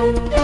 يلا